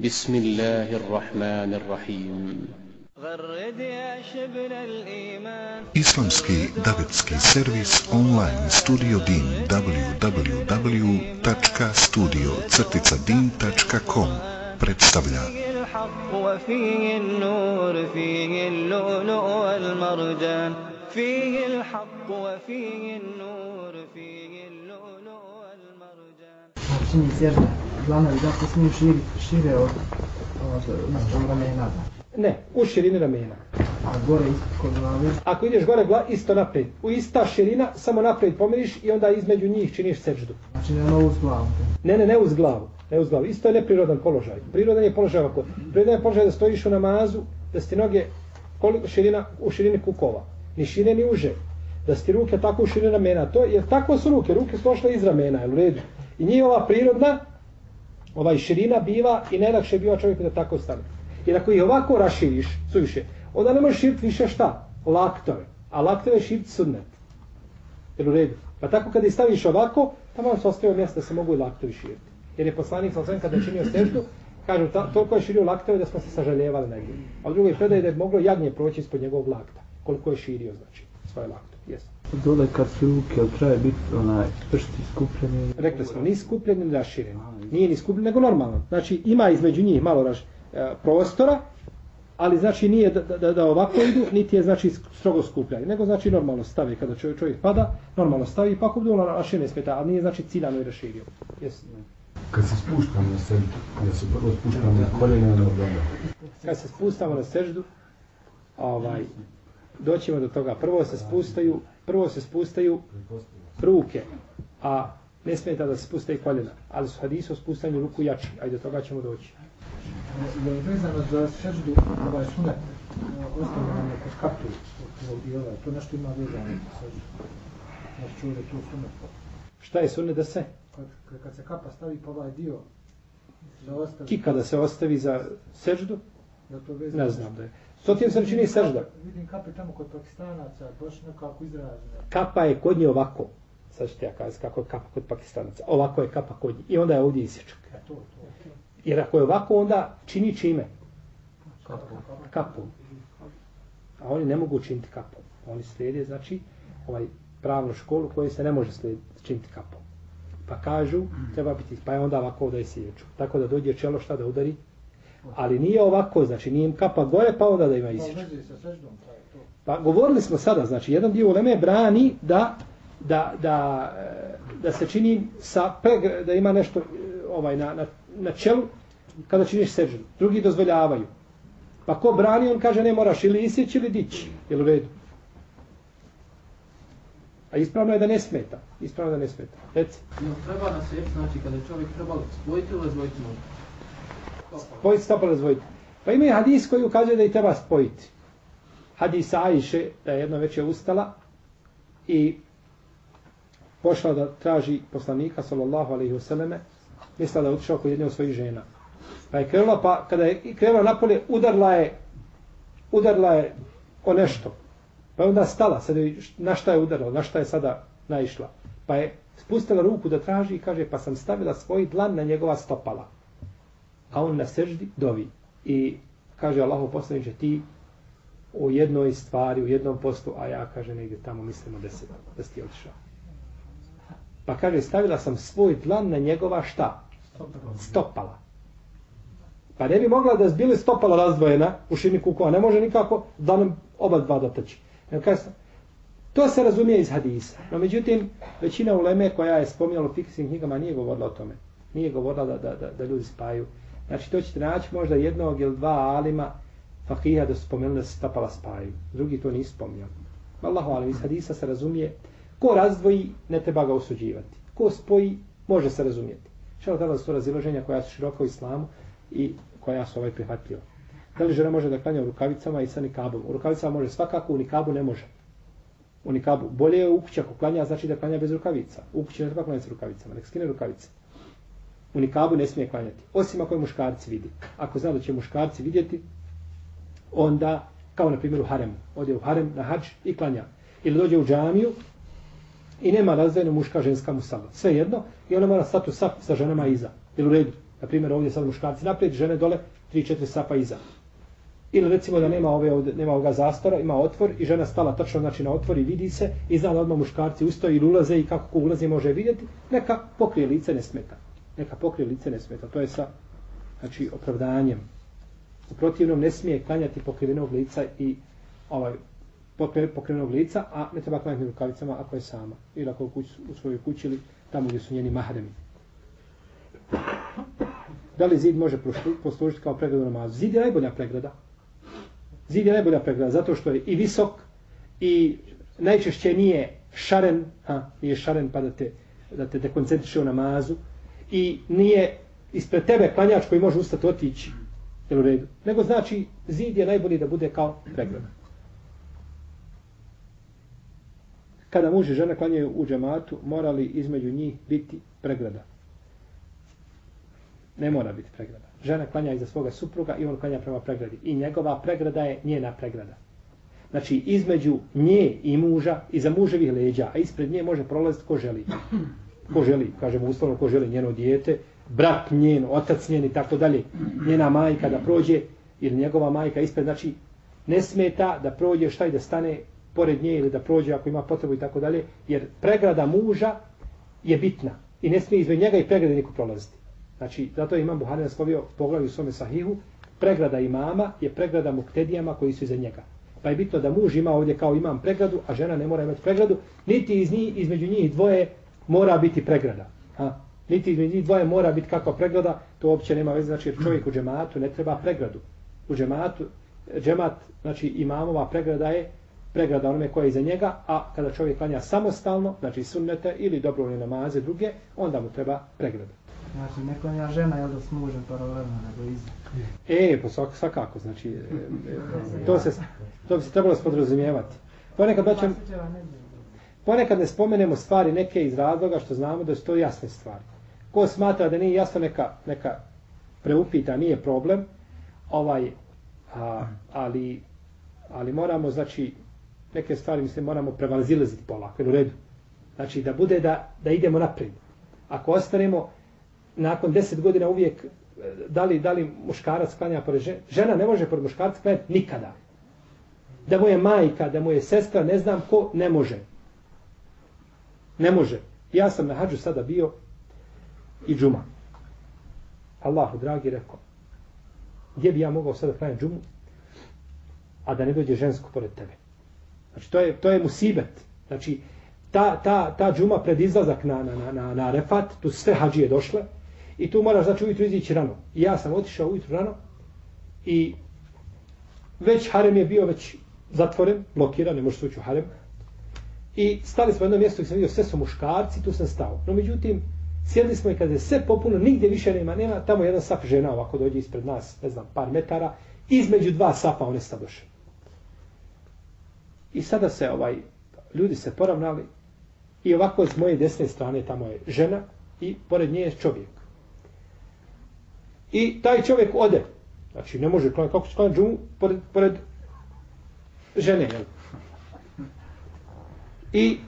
بسم الله الرحمن الرحيم. غرد يا شبل الإيمان. Islamski davetski servis online studio din www.studio-din.com predstavlja. فيه الحق وفيه النور فيه اللؤلؤ والمرجان. فيه الحق وفيه النور فيه اللؤلؤ والمرجان. Je da se smiju širi, šire od, od, od ramena. Ne, u širini ramena. A gore kod glave. Ako ideš gore gla, isto naprijed. U ista širina, samo naprijed pomiriš i onda između njih činiš seždu. Znači ne ono uz glavu. Ne, ne, ne uz glavu. Ne uz glavu. Isto je neprirodan položaj. Prirodan je položaj ovako. Prirodan je položaj da stojiš u namazu, da si ti noge koliko širina, u širini kukova. Ni šire, ni uže. Da si ti ruke tako u širini ramena. To, jer tako su ruke. Ruke su došle iz ramena, jel u redu? I njihova prirodna, ovaj širina biva i najlakše biva čovjeku da tako stane. Jer ako ih ovako raširiš, suviše, onda ne možeš širiti više šta? Laktove. A laktove širiti sunnet. Jer u redu. Pa tako kada ih staviš ovako, tamo se ostaje mjesto da se mogu i laktovi širiti. Jer je poslanik sa osvijem kada činio seždu, kažu, ta, toliko je širio laktove da smo se sažaljevali negdje. A u drugoj predaje da je moglo jagnje proći ispod njegovog lakta. Koliko je širio, znači, svoje laktove. Jesu. Dole kad su ruke, ali treba biti onaj pršti skupljeni. Rekli smo, ni skupljen ni raširen. Nije ni skupljen, nego normalno. Znači, ima između njih malo raš, e, prostora, ali znači nije da, da, da ovako idu, niti je znači strogo skupljanje, nego znači normalno stavi kada čovjek, čovjek pada, normalno stavi, pa ako bude ono raširen ne smeta, ali nije znači ciljano i raširio. Jesi. Kad se spuštam na sebi, ja se prvo spuštam na koljena na noga. Kad se spustamo na seždu, ovaj, doćemo do toga. Prvo se spustaju, prvo se spustaju ruke, a ne smeta da se spustaju koljena. Ali su hadisu o spustanju ruku jači. Ajde, do toga ćemo doći. Je vezano za seždu, ovaj sunet, ostavljeno je kod kaptu i ovaj, to nešto ima vezano za seždu. Znači čuo da je to sunet. Šta je sunnet da se? Kad, kad, se kapa stavi pa ovaj dio, se ostavi. Kika da se ostavi za seždu? Da to vezano. Ne znam da je. To ti se čini sežda. Vidim kape tamo kod pakistanaca, baš nekako izražene. Kapa je kod nje ovako. Sad ću ti ja kazati kako je kapa kod pakistanaca. Ovako je kapa kod nje. I onda je ovdje isječak. E, to, to, to. Jer ako je ovako, onda čini čime? Kapu. Kapom. A oni ne mogu činiti kapom. Oni slijede, znači, ovaj pravnu školu koju se ne može slijediti, činiti kapom. Pa kažu, treba biti, pa je onda ovako da je sječu. Tako da dođe čelo šta da udari. Ali nije ovako, znači nije im kapa gore, pa onda da ima Pa taj, to. Pa govorili smo sada, znači jedan dio uleme brani da da, da, da se čini sa pregr, da ima nešto e, ovaj na, na, na čelu kada činiš seždu. Drugi dozvoljavaju. Pa ko brani, on kaže ne moraš ili isjeći ili dići. Jel u redu? A ispravno je da ne smeta. Ispravno je da ne smeta. Reci, Jel treba na sep, znači kada je čovjek treba spojiti ili razvojiti nogu? Spojiti stopala razvojiti. Pa ima i hadis koji ukazuje da i treba spojiti. Hadis Ajše, da je jedno večer ustala i pošla da traži poslanika, sallallahu alaihi vseleme, mislila da je otišao kod jedne od svojih žena. Pa je krenula, pa kada je krenula napolje, udarla je, udarla je o nešto. Pa je onda stala, sad je, na šta je udarla, na šta je sada naišla. Pa je spustila ruku da traži i kaže, pa sam stavila svoj dlan na njegova stopala. A on na seždi dovi. I kaže Allahu poslaniče, ti u jednoj stvari, u jednom postu, a ja, kaže, negdje tamo mislimo da, se, da si ti otišao. Pa kaže, stavila sam svoj dlan na njegova šta? Stopala. Pa ne bi mogla da bili stopala razdvojena u šini kukova. Ne može nikako da nam oba dva dotaći. Kaže, to se razumije iz hadisa. No međutim, većina uleme koja je spominjala u fiksnim knjigama nije govorila o tome. Nije govorila da, da, da, da ljudi spaju. Znači, to ćete naći možda jednog ili dva alima fakiha da su spomenuli da se stopala spaju. Drugi to nisu spominjali. Allahu alim, iz hadisa se razumije ko razdvoji, ne treba ga osuđivati. Ko spoji, može se razumijeti. Šalo tada su razilaženja koja su široka u islamu i koja su ovaj prihvatljiva. Da li žena može da klanja u rukavicama i sa nikabom? U rukavicama može svakako, u nikabu ne može. U nikabu. Bolje je u kući ako klanja, znači da klanja bez rukavica. U kući ne treba klanja s rukavicama, nek skine rukavice. U nikabu ne smije klanjati. Osim ako je muškarci vidi. Ako zna da će muškarci vidjeti, onda, kao na primjer u haremu, ode u harem na hač i klanja. Ili dođe u džamiju i nema razdvojeno muška, ženska musala. Sve jedno i ona mora stati u sap sa ženama iza. Ili u redu. Na primjer, ovdje sad muškarci naprijed, žene dole, 3-4 sapa iza. Ili recimo da nema ove ovdje, nema ovoga zastora, ima otvor i žena stala tačno znači na otvor i vidi se i zna da odmah muškarci ustoji ili ulaze i kako ko ulazi može vidjeti, neka pokrije lice ne smeta. Neka pokrije lice ne smeta. To je sa znači opravdanjem. U protivnom ne smije klanjati pokrivenog lica i ovaj pokrivenog lica, a ne treba klanjati rukavicama ako je sama. Ili ako je u, kuć, u svojoj kući ili tamo gdje su njeni mahremi. Da li zid može poslužiti kao pregrada namazu? Zid je najbolja pregrada. Zid je najbolja pregrada zato što je i visok i najčešće nije šaren, ha, nije šaren pa da te, da te dekoncentriše u namazu i nije ispred tebe klanjač koji može ustati otići jel u redu. Nego znači zid je najbolji da bude kao pregrada. Kada muž i žena klanjaju u džematu, morali između njih biti pregrada. Ne mora biti pregrada. Žena klanja iza svoga supruga i on klanja prema pregradi. I njegova pregrada je njena pregrada. Znači, između nje i muža, iza muževih leđa, a ispred nje može prolaziti ko želi. Ko želi, kažemo uslovno, ko želi njeno dijete, brat njen, otac njen i tako dalje. Njena majka da prođe, ili njegova majka ispred, znači, ne smeta da prođe šta i da stane pored nje ili da prođe ako ima potrebu i tako dalje, jer pregrada muža je bitna i ne smije između njega i pregrade niko prolaziti. Znači, zato imam Buhari naslovio poglavlju u svome sahihu, pregrada imama je pregrada muktedijama koji su iza njega. Pa je bitno da muž ima ovdje kao imam pregradu, a žena ne mora imati pregradu, niti iz njih, između njih dvoje mora biti pregrada. Ha? Niti između njih dvoje mora biti kakva pregrada, to uopće nema veze, znači jer čovjek u džematu ne treba pregradu. U džematu, džemat, znači imamova pregrada je pregrada onome koja je iza njega, a kada čovjek klanja samostalno, znači sunnete ili dobrovoljne namaze druge, onda mu treba pregrada. Znači, ne klanja žena, jel da s mužem paralelno, nego iza. E, po svak, svakako, znači, e, e, to, se, to bi se trebalo spodrazumijevati. Ponekad, baćem, ponekad ne spomenemo stvari neke iz razloga što znamo da su to jasne stvari. Ko smatra da nije jasno neka, neka preupita, nije problem, ovaj, a, ali, ali moramo, znači, neke stvari, mislim, moramo prevalizilaziti polako, u redu. Znači, da bude da, da idemo naprijed. Ako ostanemo, nakon deset godina uvijek, e, da li, da li muškarac klanja pored žena, žena ne može pored muškarca klanjati nikada. Da mu je majka, da mu je sestra, ne znam ko, ne može. Ne može. Ja sam na hađu sada bio i džuma. Allahu, dragi, rekao, gdje bi ja mogao sada klanjati džumu, a da ne dođe žensko pored tebe. Znači, to je, to je musibet. Znači, ta, ta, ta džuma pred izlazak na, na, na, na, refat, tu sve hađije došle, i tu moraš, znači, ujutru izići rano. I ja sam otišao ujutru rano, i već harem je bio već zatvoren, blokiran, ne možeš ući u harem. I stali smo na jedno mjesto gdje sam vidio, sve su muškarci, tu sam stao. No, međutim, sjedli smo i kad je sve popuno, nigdje više nema, nema, tamo jedan sap žena ovako dođe ispred nas, ne znam, par metara, između dva sapa one stadoše. I sada se ovaj ljudi se poravnali i ovako s moje desne strane tamo je žena i pored nje je čovjek. I taj čovjek ode. Znači ne može klanjati, kako se klanja džumu pored, pored žene. Jel? I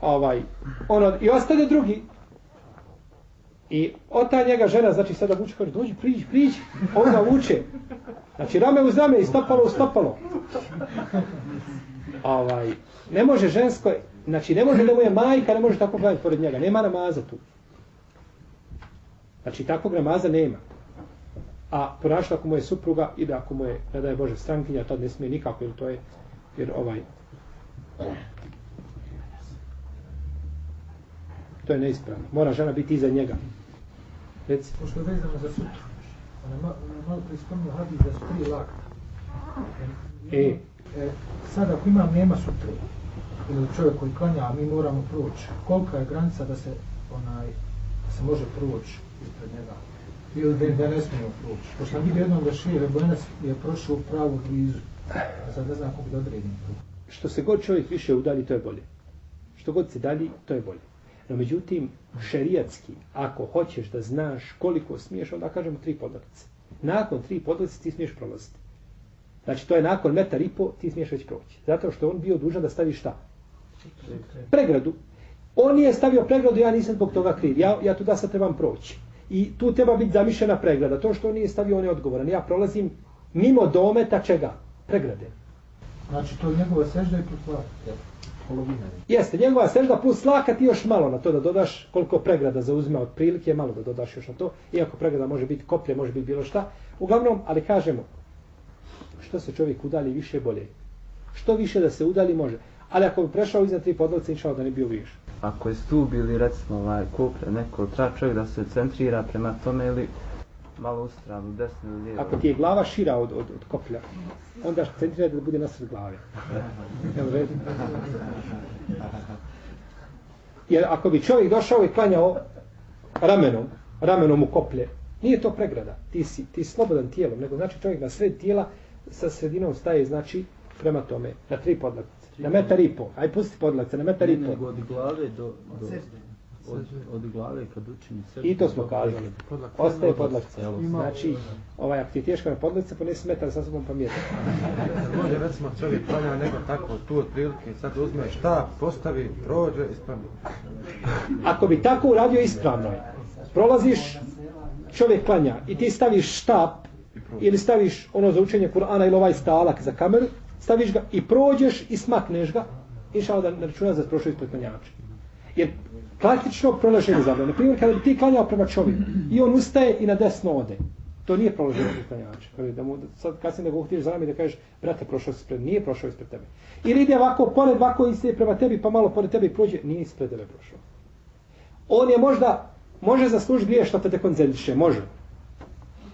ovaj ono i ostane drugi I ota njega žena, znači sada vuče, kaže, dođi, priđi, priđi. Onda vuče. Znači, rame uz rame i stopalo u stopalo ovaj, ne može žensko, znači ne može da mu je majka, ne može tako gledati pored njega, nema namaza tu. Znači takvog namaza nema. A ponašla ako mu je supruga i da ako mu je, ne da je Bože, strankinja, tad ne smije nikako, jer to je, jer ovaj, to je neispravno. Mora žena biti iza njega. Reci. Pošto je vezano za sutru, ona malo, malo prispomnio hadis da su tri lakta. E, e, sad ako imam nema sutra ili čovjek koji klanja, a mi moramo proći, kolika je granica da se onaj da se može proći ispred njega ili da, da ne smijemo proći. Pošto sam vidio jednom da šije Rebojenac je prošao pravo blizu, a sad ne znam kako da odredim to. Što se god čovjek više udalji, to je bolje. Što god se dalji, to je bolje. No međutim, šerijatski, ako hoćeš da znaš koliko smiješ, onda kažemo tri podlatice. Nakon tri podlatice ti smiješ prolaziti. Znači, to je nakon metar i po, ti smiješ već proći. Zato što on bio dužan da stavi šta? Pregradu. On je stavio pregradu, ja nisam zbog toga kriv. Ja, ja tu da sad trebam proći. I tu treba biti zamišljena pregrada. To što on nije stavio, on je odgovoran. Ja prolazim mimo dometa čega? Pregrade. Znači to je njegova sežda i plus polovina. Jeste, njegova sežda plus slaka ti još malo na to da dodaš koliko pregrada zauzima od prilike, malo da dodaš još na to. Iako pregrada može biti koplje, može biti bilo šta. Uglavnom, ali kažemo, što se čovjek udali više bolje. Što više da se udali može. Ali ako bi prešao iznad tri podlovce, inšao da ne bio više. Ako je stup ili recimo ovaj koplja neko, treba čovjek da se centrira prema tome ili malo u stranu, desno ili lijevo. Ako ti je glava šira od, od, od koplja, onda centrira da bude nasred glave. Jel red? Jer ako bi čovjek došao i klanjao ramenom, ramenom u koplje, nije to pregrada. Ti si, ti si slobodan tijelom, nego znači čovjek na sred tijela sa sredinom staje, znači, prema tome, na tri podlakce. Na metar i pol. Aj pusti podlakce, na metar i pol. Nego od glave do... do od, od glave kad učini sebi. I to smo kazali. Ostaje podlakce. Znači, ovaj, ako ti je teško na podlakce, ponesi metar sa sobom pa mjetar. Može recimo čovjek klanja nego tako tu otprilike, sad uzme šta, postavi, prođe, ispravno. Ako bi tako uradio ispravno je. Prolaziš, čovjek klanja i ti staviš štap ili staviš ono za učenje Kur'ana ili ovaj stalak za kameru, staviš ga i prođeš i smakneš ga, inšao da ne računa za prošlo ispred klanjača. Jer praktično prolaženje zabrane. Na primjer, kada bi ti klanjao prema čovjeku i on ustaje i na desno ode, to nije prolaženje klanjača. Kada da mu, sad kasnije ga uhtiš za rame da kažeš, brate, prošao si ispred, nije prošao ispred tebe. Ili ide ovako, pored ovako ide prema tebi, pa malo pored tebe i prođe, nije ispred tebe prošao. On je možda, može zaslužiti grije što te dekoncentriše, može.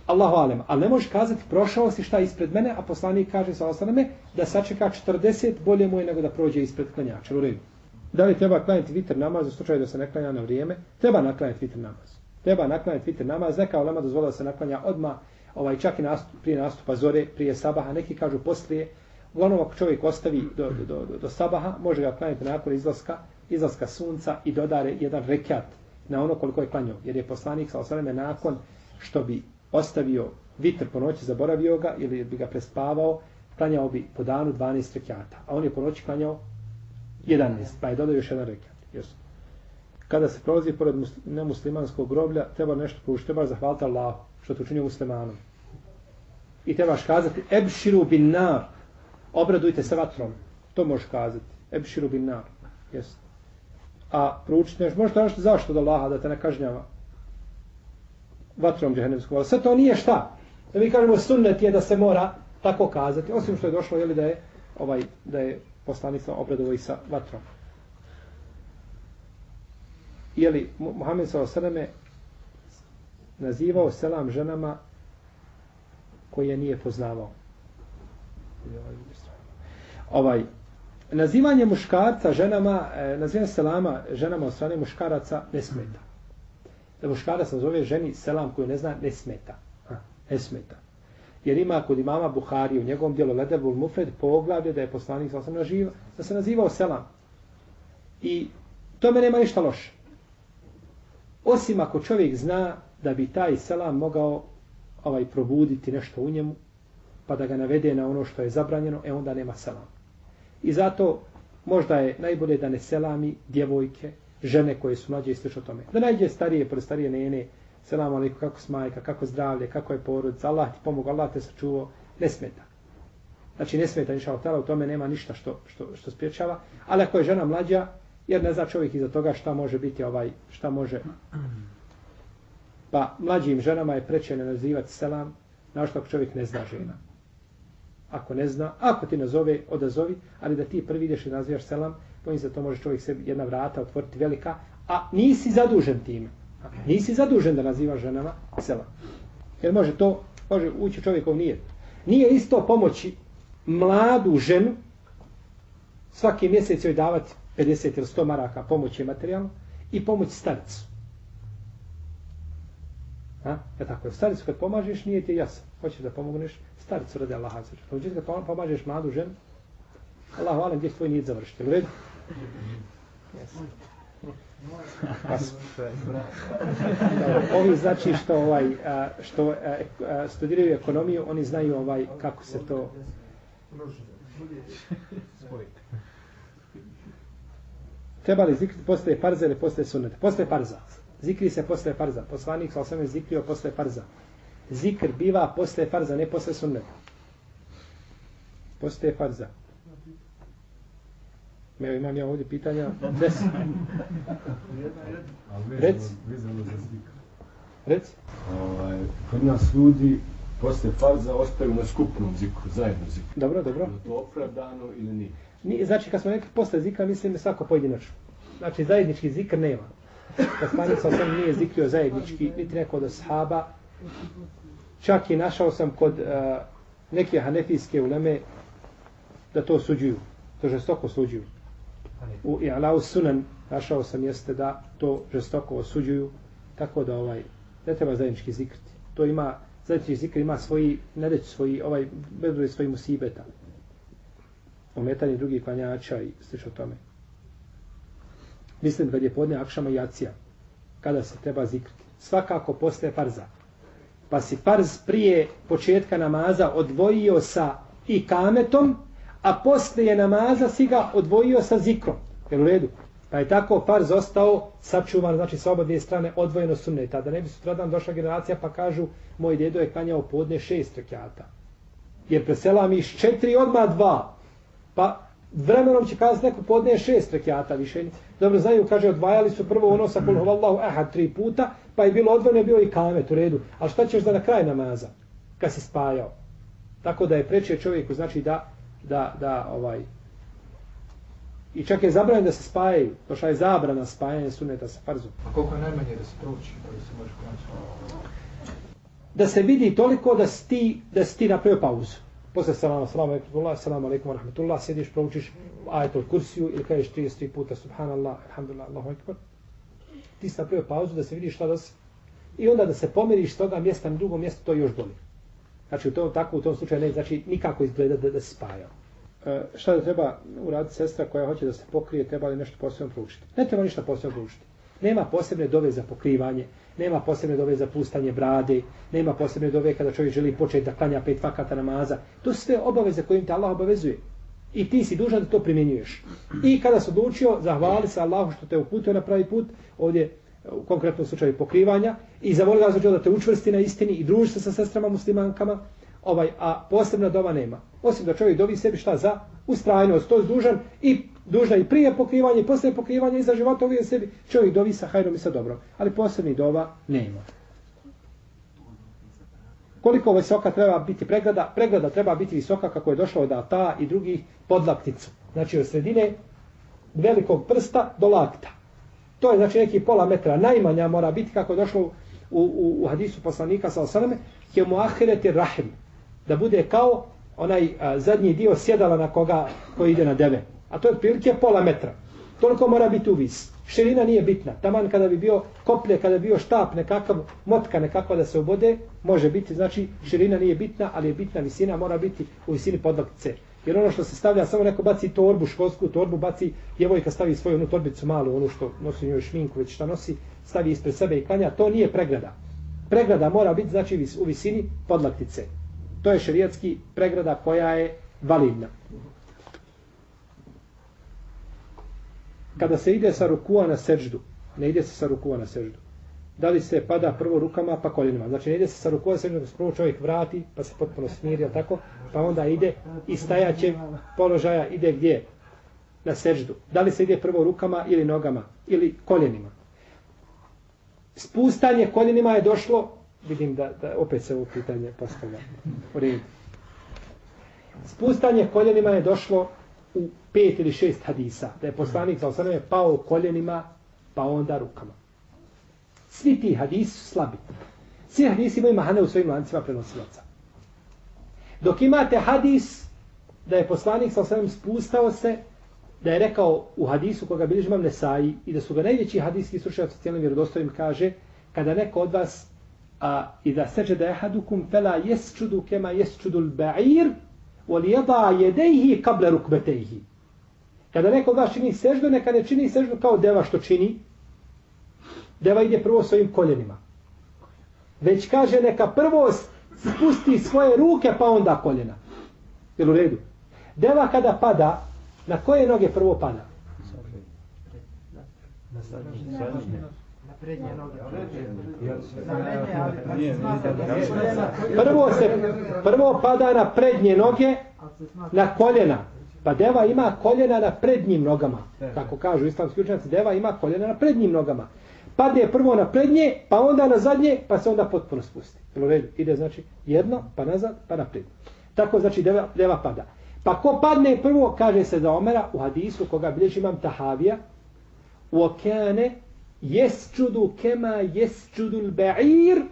Allahu alem, ali ne možeš kazati prošao si šta ispred mene, a poslanik kaže sa ostaneme da sačeka 40 bolje mu je nego da prođe ispred klanjača. U redu. Da li treba klanjati vitr namaz u slučaju da se ne klanja na vrijeme? Treba naklanjati vitr namaz. Treba naklanjati vitr namaz. Neka olema dozvolila da se naklanja odma ovaj, čak i nastup, prije nastupa zore, prije sabaha. Neki kažu poslije. Uglavnom ako čovjek ostavi do, do, do, do sabaha, može ga klanjati nakon izlaska, izlaska sunca i dodare jedan rekat na ono koliko je klanjao. Jer je poslanik sa osvrame nakon što bi ostavio vitr po noći, zaboravio ga ili bi ga prespavao, klanjao bi po danu 12 rekiata. A on je po noći klanjao 11, pa je dodao još jedan rekat. Jesu. Kada se prolazi pored nemuslimanskog groblja, treba nešto pružiti, treba zahvaliti Allah što te učinio muslimanom. I trebaš kazati, ebširu bin nar, obradujte se vatrom. To možeš kazati, ebširu bin nar. Jesu. A proučiti nešto, možeš nešto zašto da Allaha da te ne kažnjava vatrom džehennemskom. Sve to nije šta. Da mi kažemo sunnet je da se mora tako kazati. Osim što je došlo jeli, da je ovaj da je poslanica obradovo i sa vatrom. Jeli Muhammed s.a.v. nazivao selam ženama koje nije poznavao. Ovaj, nazivanje muškarca ženama, e, nazivanje selama ženama od strane muškaraca ne smeta da muškarac nazove ženi selam koju ne zna, ne smeta. Ha, ne smeta. Jer ima kod imama Buhari u njegovom dijelu Ledebul Mufred poglavlje da je poslanik sam naživa, da se nazivao selam. I to me nema ništa loše. Osim ako čovjek zna da bi taj selam mogao ovaj probuditi nešto u njemu, pa da ga navede na ono što je zabranjeno, e onda nema selam. I zato možda je najbolje da ne selami djevojke, žene koje su mlađe i slično tome. Da najde starije, pored starije nene, selam alaikum, kako smajka, kako zdravlje, kako je porodica, Allah ti pomogu, Allah te sačuvao, ne smeta. Znači ne smeta inša Allah, u tome nema ništa što, što, što spriječava, ali ako je žena mlađa, jer ne zna čovjek iza toga šta može biti ovaj, šta može. Pa mlađim ženama je preče ne nazivati selam, na što ako čovjek ne zna žena. Ako ne zna, ako ti nazove, odazovi, ali da ti prvi ideš i nazivaš selam, bojim se to može čovjek sebi jedna vrata otvoriti velika, a nisi zadužen time. Dakle, nisi zadužen da nazivaš ženama sela. Jer može to, može ući čovjekov nije. Nije isto pomoći mladu ženu svaki mjesec joj davati 50 ili 100 maraka pomoći materijalno i pomoći staricu. A? Ja tako je. Staricu kad pomažeš nije ti jasno. Hoćeš da pomogneš staricu radi Allaha. Hoćeš da pomažeš mladu ženu Allah hvala gdje tvoj nije završite. U redu? Ovi znači što ovaj što studiraju ekonomiju, oni znaju ovaj kako se to Treba li zikriti postaje parza ili postaje sunnet? Postaje parza. Zikri se posle farza. Poslanik sa osam je zikrio posle farza. Zikr biva posle farza, ne posle sunneta. Posle farza. Evo imam ja ovdje pitanja. Des. Rec. Vezano. Rec. Ovaj, kod nas ljudi posle farza ostaju na skupnom zikru, zajedno zikru. Dobro, dobro. Je to opravdano ili nije? Ni, znači, kad smo rekli posle zikra, mislim svako pojedinačno. Znači, zajednički zikr nema. Poslanik sa osam nije zikrio zajednički, niti neko od sahaba. Čak i našao sam kod uh, neke hanefijske uleme da to suđuju. To žestoko suđuju. U I'lau Sunan našao sam jeste da to žestoko osuđuju. Tako da ovaj ne treba zajednički zikriti. To ima, zajednički zikr ima svoji, ne reći svoji, ovaj, bezbroj svojih musibeta. Ometanje drugih klanjača i slično tome. Mislim kad je podne akšama i acija, kada se treba zikriti. Svakako posle farza. Pa si farz prije početka namaza odvojio sa i kametom, a poslije namaza si ga odvojio sa zikrom. Jel u redu? Pa je tako farz ostao sačuvan, znači sa oba dvije strane odvojeno sunneta. Da ne bi sutradan došla generacija pa kažu moj dedo je kanjao podne šest rekiata. Jer presela mi iz četiri odma dva. Pa vremenom će kazati neko podne šest rekiata više. Dobro znaju, kaže, odvajali su prvo ono sa kulhu vallahu aha tri puta, pa je bilo odvojeno, bio i kamet u redu. Ali šta ćeš da na kraj namaza, kad si spajao? Tako da je preče čovjeku, znači da, da, da, ovaj, i čak je zabranjeno da se spajaju. Došla je zabrana spajanja suneta sa farzom. A koliko je najmanje da se prouči, da se može konći? Da se vidi toliko da si ti, da si ti napravio pauzu. Posle salama, salamu alaikum, salamu alaikum, rahmatullah, sjediš, proučiš ajetul kursiju ili kažeš 33 puta subhanallah, alhamdulillah, allahu ekber. Ti si napravio pauzu da se vidiš šta da si. I onda da se pomiriš s toga mjesta na drugo mjesto, to još bolje. Znači, u tom, tako u tom slučaju ne znači nikako izgleda da, da se spajao. E, šta da treba uraditi sestra koja hoće da se pokrije, treba li nešto posebno proučiti? Ne treba ništa posebno proučiti. Nema posebne dove za pokrivanje, nema posebne dove za pustanje brade, nema posebne dove kada čovjek želi početi da klanja pet fakata namaza. To su sve obaveze kojim te Allah obavezuje. I ti si dužan da to primjenjuješ. I kada se odlučio, zahvali se Allahu što te uputio na pravi put, ovdje u konkretnom slučaju pokrivanja, i zavoli ga da te učvrsti na istini i druži se sa sestrama muslimankama, ovaj, a posebna dova nema. Osim da čovjek dovi sebi šta za ustrajnost, to je dužan i dužna i prije pokrivanja i poslije pokrivanja i za život ovije sebi, čovjek dovi sa hajrom i sa dobrom. Ali posebni dova nema. Koliko ovaj visoka treba biti pregrada? Pregrada treba biti visoka kako je došlo od ta i drugih podlakticu. Znači od sredine velikog prsta do lakta. To je znači neki pola metra. Najmanja mora biti kako je došlo u, u, u hadisu poslanika sa osaname. Kemu ahireti rahim da bude kao onaj a, zadnji dio sjedala na koga koji ide na deve. A to je otprilike pola metra. Toliko mora biti uvis. Širina nije bitna. Taman kada bi bio koplje, kada bi bio štap nekakav, motka nekakva da se obode, može biti, znači širina nije bitna, ali je bitna visina, mora biti u visini podlaktice. Jer ono što se stavlja, samo neko baci torbu, školsku torbu, baci, djevojka stavi svoju onu torbicu malu, onu što nosi njoj šminku, već šta nosi, stavi ispred sebe i klanja, to nije pregrada. Pregrada mora biti, znači, u visini podlaktice. To je šerijetski pregrada koja je validna. Kada se ide sa rukua na seđdu, ne ide se sa rukua na seđdu, Da li se pada prvo rukama pa koljenima? Znači ne ide se sa rukua na seždu, prvo čovjek vrati pa se potpuno smiri, tako? Pa onda ide i stajaće položaja ide gdje? Na seđdu. Da li se ide prvo rukama ili nogama ili koljenima? Spustanje koljenima je došlo vidim da, da opet se ovo pitanje postavlja. U redu. Spustanje koljenima je došlo u pet ili šest hadisa. Da je poslanik za osaname pao koljenima, pa onda rukama. Svi ti hadisi su slabi. Svi hadisi imaju mahane u svojim lancima prenosilaca. Dok imate hadis da je poslanik sa osaname spustao se, da je rekao u hadisu koga bilježi imam Nesaji i da su ga najveći hadiski slušajci cijelim vjerodostojim kaže kada neko od vas a iza seđede ehadukum fela jesčudu kema jesčudu l'ba'ir wal jeda jedejhi kable rukbetejhi. Kada neko vas čini seždu, neka ne čini seždu kao deva što čini. Deva ide prvo svojim koljenima. Već kaže neka prvo spusti svoje ruke pa onda koljena. Jel u redu? Deva kada pada, na koje noge prvo pada? Prednje noge. Prvo se, prvo pada na prednje noge, na koljena. Pa deva ima koljena na prednjim nogama. Kako kažu islamski učenjaci, deva ima koljena na prednjim nogama. Padne prvo na prednje, pa onda na zadnje, pa se onda potpuno spusti. Jel redu? Ide znači jedno, pa nazad, pa naprijed. Tako znači deva, deva pada. Pa ko padne prvo, kaže se za Omera u hadisu koga bilježi imam Tahavija, u okane jesčudu kema jesčudu l-ba'ir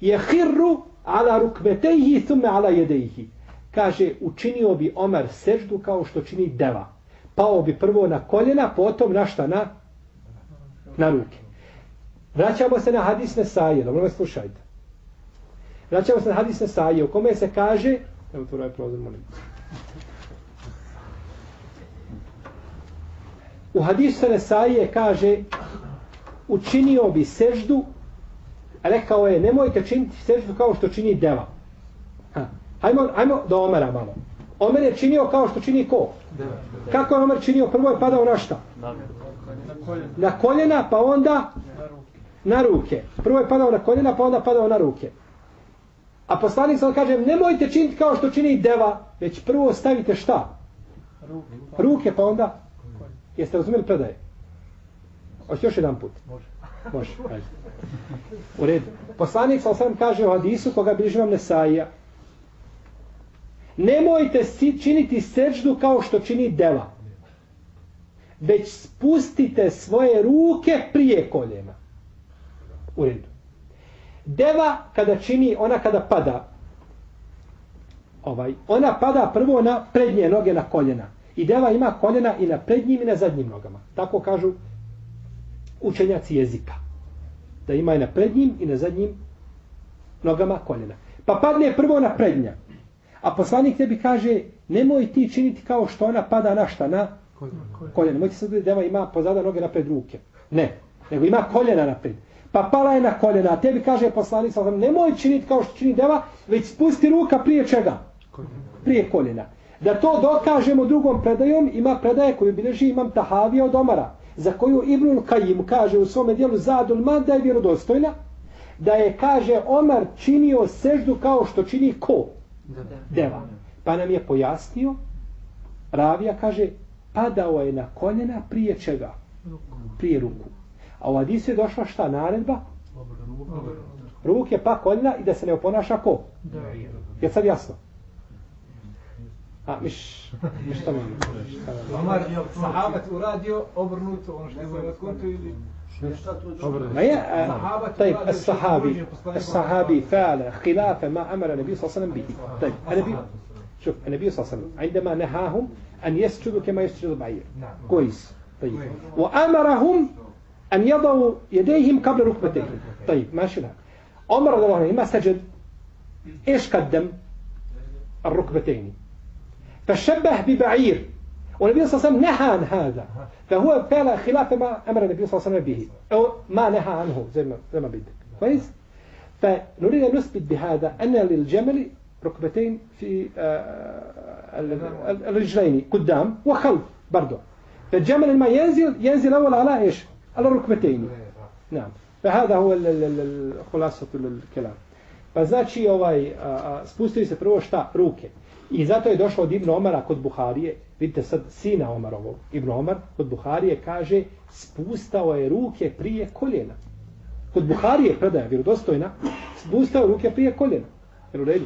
jehirru ala rukmetejhi thumme ala jedejhi. Kaže, učinio bi Omer seždu kao što čini deva. Pao bi prvo na koljena, potom na šta? Na, na ruke. Vraćamo se na hadis Nesaje dobro me slušajte. Vraćamo se na hadis Nesaje u kome se kaže, evo tu raj prozor, molim. U hadisu Nesaje kaže učinio bi seždu rekao je nemojte činiti seždu kao što čini deva. Ha. Hajmo, hajmo do Omera malo. Omer je činio kao što čini ko? Kako je Omer činio? Prvo je padao na šta? Na koljena pa onda na ruke. Prvo je padao na koljena pa onda padao na ruke. A poslanik sam kaže nemojte činiti kao što čini deva, već prvo stavite šta? Ruke pa onda Jeste razumeli predaje? Hoće još jedan put? Može. Može, ajde. U redu. Poslanik sa osam kaže u hadisu koga bliži vam Nesaija. Nemojte si činiti seždu kao što čini deva. Već spustite svoje ruke prije koljena. U redu. Deva kada čini, ona kada pada, ovaj, ona pada prvo na prednje noge na koljena. I deva ima koljena i na prednjim i na zadnjim nogama. Tako kažu učenjaci jezika. Da ima i na prednjim i na zadnjim nogama koljena. Pa padne prvo na prednja. A poslanik tebi kaže, nemoj ti činiti kao što ona pada na šta? Na koljena. Mojte se da deva ima pozada noge napred ruke. Ne. Nego ima koljena napred. Pa pala je na koljena. A tebi kaže poslanik, nemoj činiti kao što čini deva, već spusti ruka prije čega? Prije koljena. Da to dokažemo drugom predajom, ima predaje koju bileži imam Tahavija od Omara, za koju Ibnul Kajim kaže u svome dijelu Zadul Man da je vjerodostojna, da je, kaže, Omar činio seždu kao što čini ko? Deva. Pa nam je pojasnio, Ravija kaže, padao je na koljena prije čega? Prije ruku. A u Adisu je došla šta naredba? Ruke pa koljena i da se ne oponaša ko? Je sad jasno? Uradio obrnuto ono što je od kontu ili... ما هي طيب الصحابي الصحابي فعل خلاف ما أمر النبي صلى الله عليه وسلم به. طيب النبي شوف النبي صلى الله عليه وسلم عندما نهاهم أن يسجدوا كما يسجد البعير كويس. طيب. وأمرهم أن يضعوا يديهم قبل ركبتيهم. طيب ماشي لا عمر رضي الله عنه ما سجد؟ إيش قدم؟ الركبتين. فشبه ببعير. والنبي صلى الله عليه وسلم نهى عن هذا. فهو فعل خلاف ما أمر النبي صلى الله عليه وسلم به. أو ما نهى عنه زي ما, زي ما بدك. كويس؟ فنريد أن نثبت بهذا أن للجمل ركبتين في الرجلين قدام وخلف برضه فالجمل لما ينزل ينزل أول على إيش؟ على الركبتين. نعم. فهذا هو خلاصة الكلام فزاتشي ovaj spustili se prvo šta ruke I zato je došlo od Ibn Omara kod Buharije, vidite sad sina Omarovog, Ibn Omar kod Buharije kaže spustao je ruke prije koljena. Kod Buharije predaja vjerodostojna, spustao je ruke prije koljena. Jer u redu.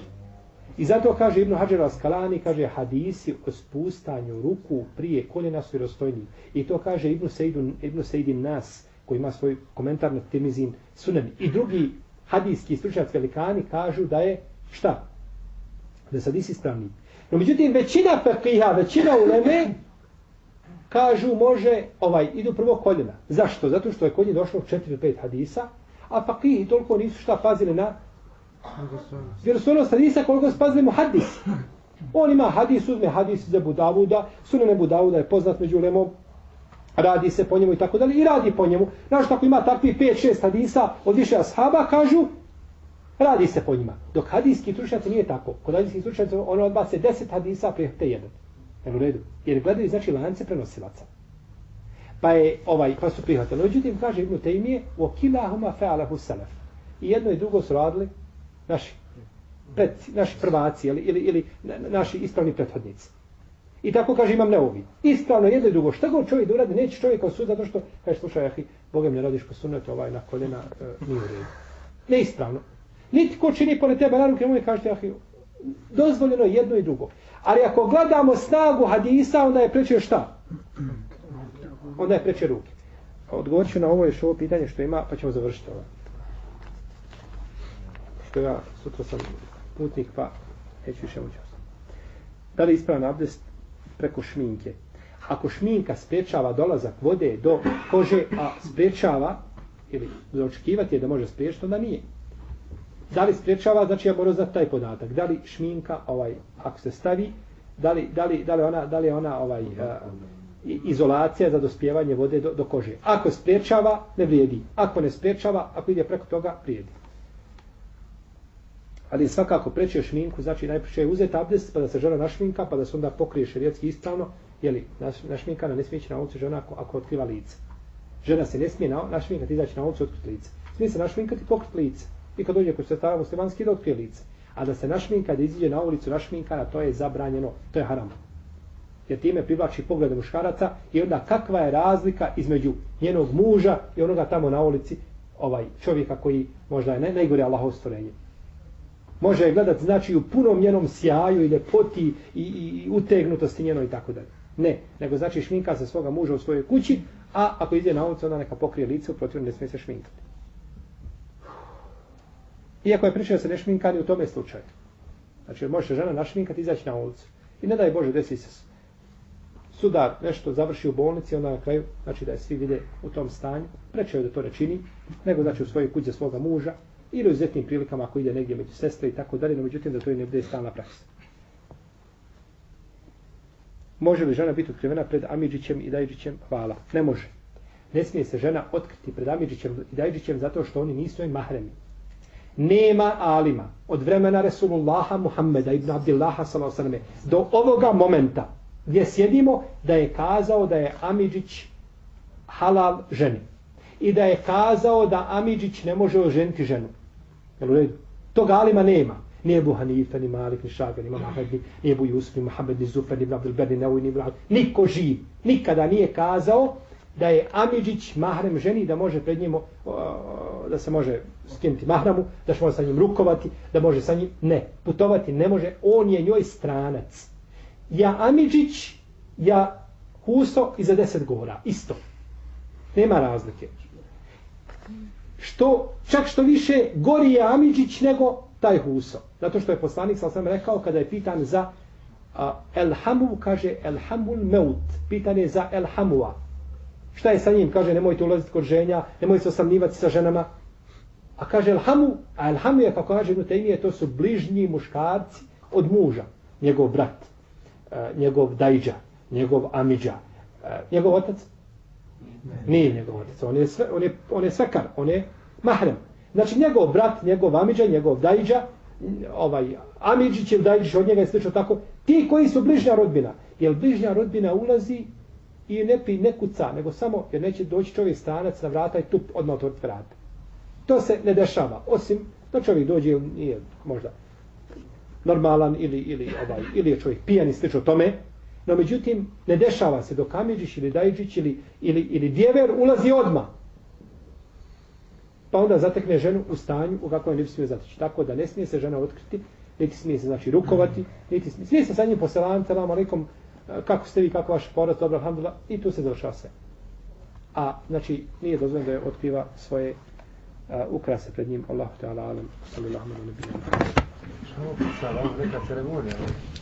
I zato kaže Ibn Hajar al-Skalani, kaže hadisi o spustanju ruku prije koljena su vjerodostojni. I to kaže Ibn, Sejdun, Ibn Sejdin Nas, koji ima svoj komentar na Timizin Sunan. I drugi hadijski stručnjaci velikani kažu da je šta? Da sad isi ispravni. No međutim, većina pekiha, većina uleme, kažu može, ovaj, idu prvo koljena. Zašto? Zato što je kod njih došlo 4-5 hadisa, a fakihi toliko nisu šta pazili na vjerostojnost hadisa koliko su pazili mu hadis. On ima hadis, uzme hadis za Budavuda, sunane Budavuda je poznat među ulemom, radi se po njemu i tako dalje, i radi po njemu. Znaš, ako ima takvi 5-6 hadisa od više ashaba, kažu, Radi se po njima. Dok hadijski stručnjaci nije tako. Kod hadijski stručnjaci ono odbace deset hadisa prihvate jedan. Jel u redu? Jer gledaju znači lance prenosilaca. Pa je ovaj, pa su prihvatili. Međutim, kaže Ibnu Tejmije, u kilahuma fe'alahu salaf. I jedno i drugo su radili naši, pred, naši prvaci ili, ili, ili naši ispravni prethodnici. I tako kaže imam neovi. Ispravno jedno i drugo. Šta god čovjek da uradi, neće čovjek osud zato što, kaže, slušaj, ahi, Bogem ne radiš po sunnetu, ovaj na koljena, e, nije u redu. Neispravno. Niti ko čini pored tebe na ruke, može kažete, ahi, dozvoljeno jedno i drugo. Ali ako gledamo snagu hadisa, onda je preče šta? Onda je preče ruke. Odgovorit ću na ovo još ovo pitanje što ima, pa ćemo završiti ovo. Što ja, sutra sam putnik, pa neću više moći Da li ispravan abdest preko šminke? Ako šminka sprečava dolazak vode do kože, a sprečava, ili za očekivati je da može spriječiti, onda nije. Da li sprečava, znači ja moram znati taj podatak. Da li šminka, ovaj, ako se stavi, da li, da li, da li ona, da li ona ovaj, a, izolacija za dospjevanje vode do, do kože. Ako sprečava, ne vrijedi. Ako ne sprečava, ako ide preko toga, vrijedi. Ali svakako preće šminku, znači najpreće je uzeti abdest, pa da se žena našminka, pa da se onda pokrije šerijetski ispravno, jeli, naš, našminkana ne smije ići na ulicu žena ako, ako otkriva lice. Žena se ne smije na, našminkati, izaći na ulicu otkriti lice. Smije se našminkati pokriti lice. I kad dođe kod sestara muslimanski da otkrije lice. A da se našminka, da iziđe na ulicu našminkana, to je zabranjeno, to je haram. Jer time privlači poglede muškaraca i onda kakva je razlika između njenog muža i onoga tamo na ulici, ovaj čovjeka koji možda je ne, najgore Allahov stvorenje. Može je gledati znači, u punom njenom sjaju i ljepoti i, i, i utegnutosti njenoj i tako dalje. Ne, nego znači šminka se svoga muža u svojoj kući, a ako ide na ulicu, onda neka pokrije lice, u protivnom ne smije se šminkati. Iako je pričao se ne šminka ni u tome slučaju. Znači, može žena našminkati i izaći na ulicu. I ne daj Bože, desi se sudar nešto završi u bolnici, onda na kraju, znači da je svi vide u tom stanju, preče da to ne čini, nego znači u svojoj kući svoga muža, ili u zetnim prilikama ako ide negdje među sestre i tako dalje, no međutim da to i ne bude stalna praksa. Može li žena biti otkrivena pred Amidžićem i Dajđićem? Hvala. Ne može. Ne smije se žena otkriti pred Amidžićem i Dajđićem zato što oni nisu im mahremi. Nema alima od vremena Resulullaha Muhammeda ibn Abdillaha sallallahu do ovoga momenta gdje sjedimo da je kazao da je Amidžić halal ženi. I da je kazao da Amidžić ne može oženiti ženu. Jel u redu? Toga alima nema. Nije Ebu Hanifa, ni Malik, ni Šaga, ni Mahmed, ni, ni Ebu Jusuf, ni Mohamed, ni Zufer, ni Abdelber, ni Neuj, ni Niko živ. Nikada nije kazao da je Amidžić mahrem ženi da može pred njim da se može skinuti mahramu, da se može sa njim rukovati, da može sa njim ne, putovati ne može, on je njoj stranac. Ja Amidžić, ja Huso i za deset gora, isto. Nema razlike. Što, čak što više gori je Amidžić nego taj Huso. Zato što je poslanik, sam sam rekao, kada je pitan za a, Elhamu, kaže Elhamul Meut. Pitan je za Elhamua. Šta je sa njim? Kaže, nemojte ulaziti kod ženja, nemojte se osamnivati sa ženama. A kaže Elhamu, a Elhamu je, kako kaže jednu temije, to su bližnji muškarci od muža. Njegov brat, e, njegov dajđa, njegov amidža. E, njegov otac? Nije njegov otac. On je, sve, on, je, on je svekar, on je mahrem. Znači njegov brat, njegov amidža, njegov dajđa, ovaj amidžić ili dajđić od njega je slično tako. Ti koji su bližnja rodbina. Jer bližnja rodbina ulazi i ne pi, ne kuca, nego samo, jer neće doći čovjek stranac na vrata i tup odmah otvoriti vrata. To se ne dešava, osim da čovjek dođe, nije možda normalan ili, ili, ovaj, ili je čovjek pijan i slično tome, no međutim, ne dešava se do Amidžić ili Dajđić ili, ili, ili Djever ulazi odmah. Pa onda zatekne ženu u stanju u kakvom ne bi smije zatići. Tako da ne smije se žena otkriti, niti smije se znači rukovati, niti smije, smije se sa njim poselam, selam alaikum, E, kako ste vi, kako vaš porast, dobro, alhamdulillah, i tu se završava sve. A, znači, nije dozvoljeno da je otkriva svoje a, ukrase pred njim, Allahu Teala, alam, sallallahu alam, wa sallam. alam, alam, alam, alam,